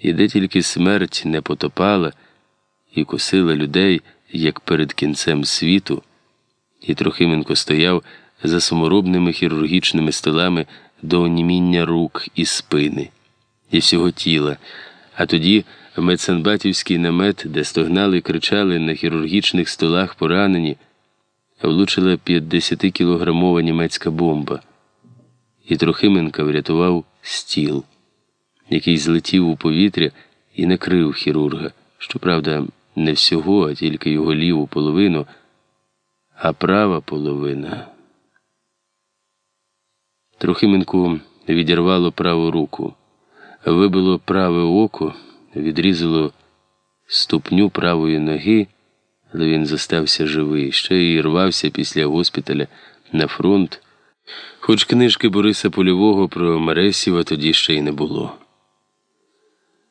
і де тільки смерть не потопала і косила людей, як перед кінцем світу, і Трохименко стояв за саморобними хірургічними столами до оніміння рук і спини, і всього тіла, а тоді в медсанбатівський намет, де стогнали і кричали на хірургічних столах поранені, влучила 50-кілограмова німецька бомба, і Трохименка врятував стіл який злетів у повітря і накрив хірурга. Щоправда, не всього, а тільки його ліву половину, а права половина. Трохименку відірвало праву руку, вибило праве око, відрізало ступню правої ноги, але він зостався живий, ще й рвався після госпіталя на фронт, хоч книжки Бориса Польового про Мересіва тоді ще й не було.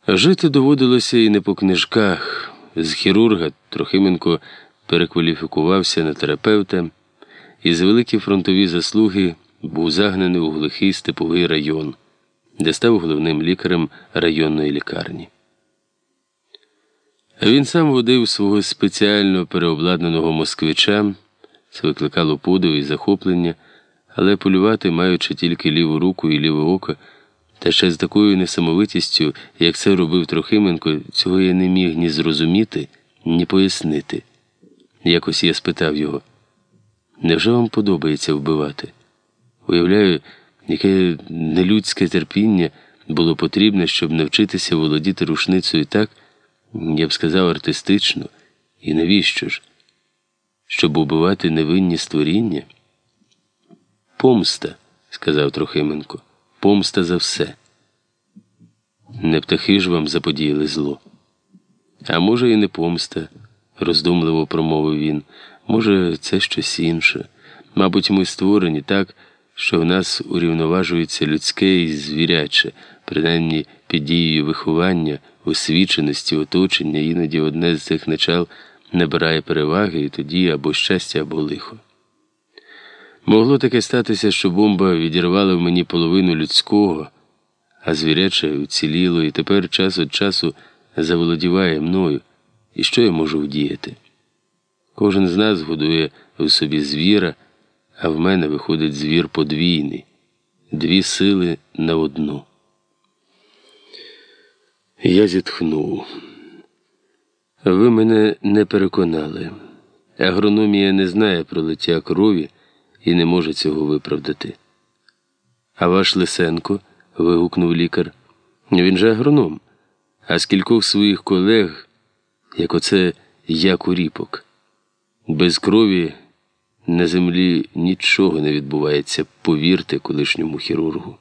Жити доводилося і не по книжках. З хірурга Трохименко перекваліфікувався на терапевта і з великі фронтові заслуги був загнаний у глухий степовий район, де став головним лікарем районної лікарні. Він сам водив свого спеціально переобладнаного москвича, це викликало подив і захоплення, але полювати, маючи тільки ліву руку і ліве око. Та ще з такою несамовитістю, як це робив Трохименко, цього я не міг ні зрозуміти, ні пояснити. Якось я спитав його, невже вам подобається вбивати? Уявляю, яке нелюдське терпіння було потрібне, щоб навчитися володіти рушницею так, я б сказав, артистично, і навіщо ж? Щоб убивати невинні створіння? Помста, сказав Трохименко помста за все. Не птахи ж вам заподіяли зло. А може, і не помста, роздумливо промовив він. Може, це щось інше. Мабуть, ми створені так, що в нас урівноважується людське і звіряче, принаймні під дією виховання, освіченості, оточення, іноді одне з цих начал набирає переваги, і тоді або щастя, або лихо. Могло таке статися, що бомба відірвала в мені половину людського, а звіряче уціліло, і тепер час від часу заволодіває мною. І що я можу вдіяти? Кожен з нас годує в собі звіра, а в мене виходить звір подвійний, дві сили на одну. Я зітхнув. Ви мене не переконали. Агрономія не знає про лиття крові і не може цього виправдати. А ваш Лисенко? вигукнув лікар. Він же агроном, а з кількох своїх колег, як оце як у ріпок. Без крові на землі нічого не відбувається, повірте колишньому хірургу.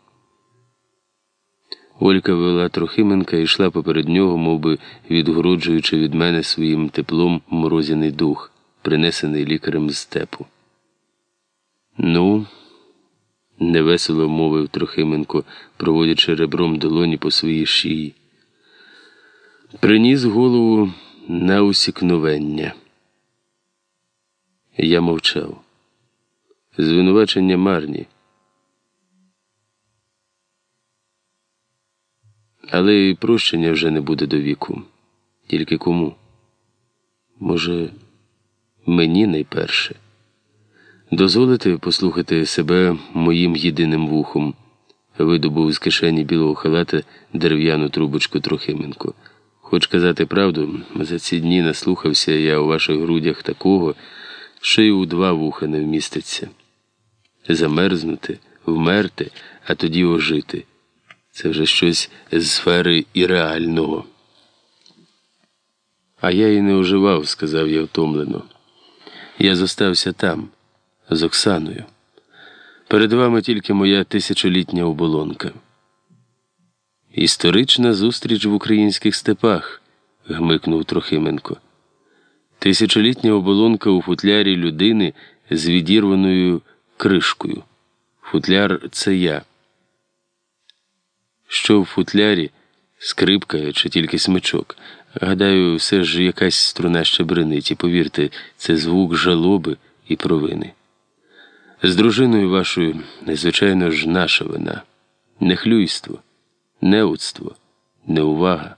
Олька вела Трохименка і йшла поперед нього, мов би відгороджуючи від мене своїм теплом морозяний дух, принесений лікарем з степу. Ну, невесело мовив Трохименко, проводячи ребром долоні по своїй шиї. Приніс голову на усікновення. Я мовчав. Звинувачення марні. Але і прощення вже не буде до віку. Тільки кому? Може, мені найперше. Дозволите послухати себе моїм єдиним вухом, видобув з кишені білого халата дерев'яну трубочку Трохименко. Хоч казати правду, за ці дні наслухався я у ваших грудях такого, що й у два вуха не вміститься. Замерзнути, вмерти, а тоді ожити. Це вже щось з сфери ірреального. А я і не оживав, сказав я втомлено. Я зостався там з Оксаною. Перед вами тільки моя тисячолітня оболонка. Історична зустріч в українських степах, гмикнув Трохименко. Тисячолітня оболонка у футлярі людини з відірваною кришкою. Футляр це я. Що в футлярі скрипка чи тільки смичок. Гадаю, все ж якась струна ще бренить, і повірте, це звук жалоби і провини. З дружиною вашою, звичайно ж, наша вина, нехлюйство, неудство, неувага.